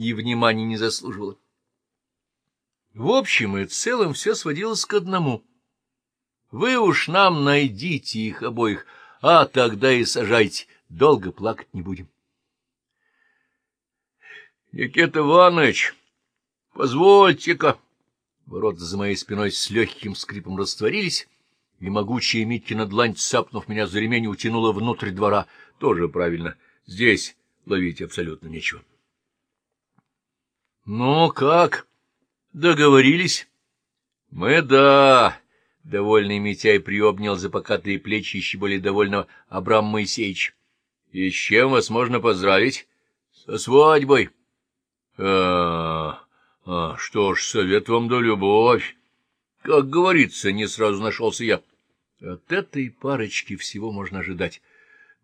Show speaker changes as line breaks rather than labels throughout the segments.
и внимания не заслуживала. В общем и целом все сводилось к одному. Вы уж нам найдите их обоих, а тогда и сажайте, долго плакать не будем. — Никита Иванович, позвольте-ка... Ворота за моей спиной с легким скрипом растворились, и могучая Миткина длань, цапнув меня за ремень, утянула внутрь двора. Тоже правильно. Здесь ловить абсолютно нечего. — Ну, как? Договорились? — Мы да. Довольный Митяй приобнял за покатые плечи еще более довольного Абрама Моисеевича. — И с чем вас можно поздравить? — Со свадьбой. А, — А, что ж, совет вам да любовь. Как говорится, не сразу нашелся я. От этой парочки всего можно ожидать.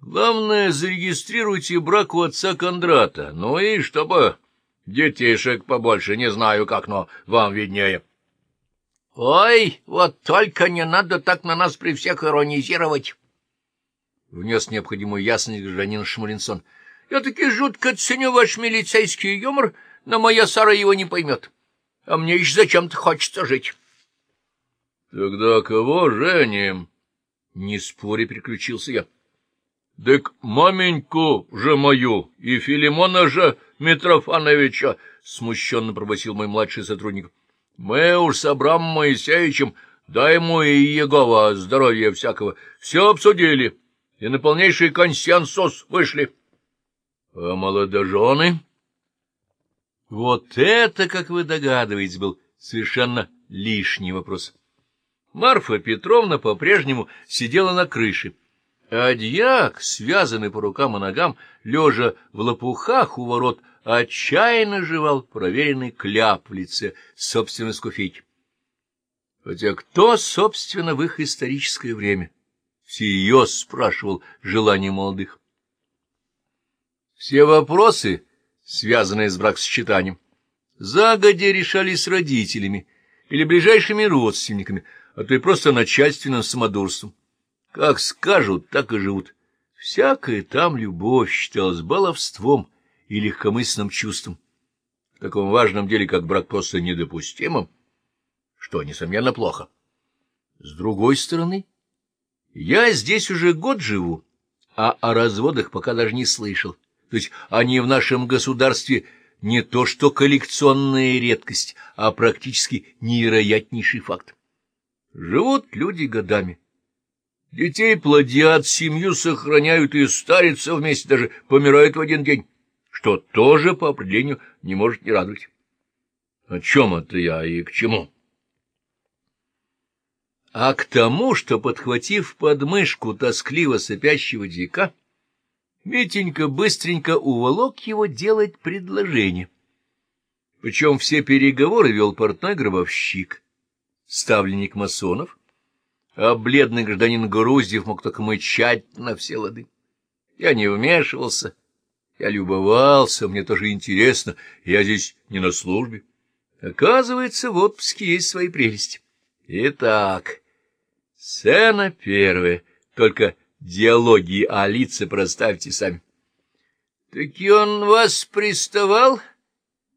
Главное, зарегистрируйте брак у отца Кондрата, ну и чтобы детишек побольше, не знаю как, но вам виднее. — Ой, вот только не надо так на нас при всех иронизировать! — внес необходимую ясность гражданин Шмалинсон. — Я таки жутко ценю ваш милицейский юмор, но моя Сара его не поймет. А мне еще зачем-то хочется жить. — Тогда кого женим? — не споря переключился я. — Так маменьку же мою и Филимона же Митрофановича, — смущенно пробасил мой младший сотрудник. — Мы уж с Абрамом Моисеевичем, дай ему и Егова здоровья всякого, все обсудили и на полнейший консенсус вышли. — А молодожены? Вот это, как вы догадываетесь, был совершенно лишний вопрос. Марфа Петровна по-прежнему сидела на крыше, а дьяк, связанный по рукам и ногам, лежа в лопухах у ворот, отчаянно жевал проверенный кляп в лице собственной скуфейки. Хотя кто, собственно, в их историческое время всерьез спрашивал желание молодых? Все вопросы, связанные с бракосочетанием, загодя решались родителями или ближайшими родственниками, а то и просто начальственным самодурством. Как скажут, так и живут. Всякая там любовь считалась баловством и легкомысленным чувством. В таком важном деле, как брак, просто недопустимым, что, несомненно, плохо. С другой стороны, я здесь уже год живу, а о разводах пока даже не слышал. То есть они в нашем государстве не то что коллекционная редкость, а практически невероятнейший факт. Живут люди годами Детей плодят, семью сохраняют и старятся вместе, даже помирают в один день, что тоже по определению не может не радовать. О чем это я и к чему? А к тому, что, подхватив подмышку тоскливо сопящего дика, Митенька быстренько уволок его делать предложение. Причем все переговоры вел портной гробовщик, ставленник масонов, а бледный гражданин Груздев мог только мычать на все лады. Я не вмешивался, я любовался, мне тоже интересно, я здесь не на службе. Оказывается, в отпуске есть свои прелести. Итак, сцена первая, только диалоги а лица проставьте сами. — Таки он вас приставал?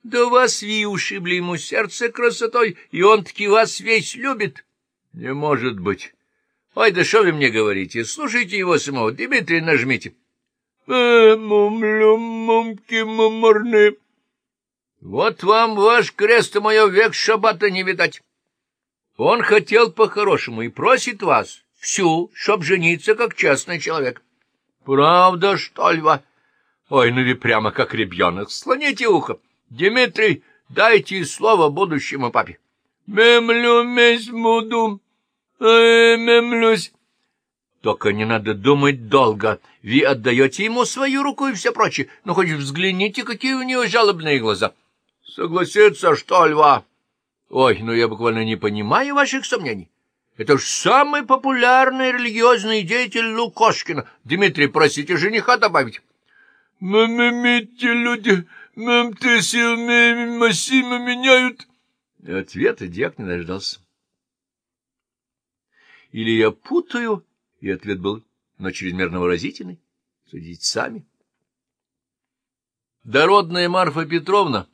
Да вас ви ушибли ему сердце красотой, и он таки вас весь любит. — не может быть. Ой, да что вы мне говорите? Слушайте его самого. Дмитрий, нажмите. Э, мумлю, мумки, муморны. Вот вам ваш крест, и мое век шабата не видать. Он хотел по-хорошему и просит вас всю, чтоб жениться как честный человек. Правда, что ли? Ой, ну вы прямо как ребенок. Слоните ухо. Дмитрий, дайте слово будущему папе. Мемлю мезмуду, мемлюсь. Только не надо думать долго. Вы отдаете ему свою руку и все прочее. Но хоть взгляните, какие у него жалобные глаза. Согласиться, что, льва? Ой, ну я буквально не понимаю ваших сомнений. Это ж самый популярный религиозный деятель Лукошкина. Дмитрий, просите жениха добавить. Мамимите люди, мам ты сил масима меняют. Ответа дьяк не дождался. Или я путаю, и ответ был, но чрезмерно выразительный. Судите сами. Дородная Марфа Петровна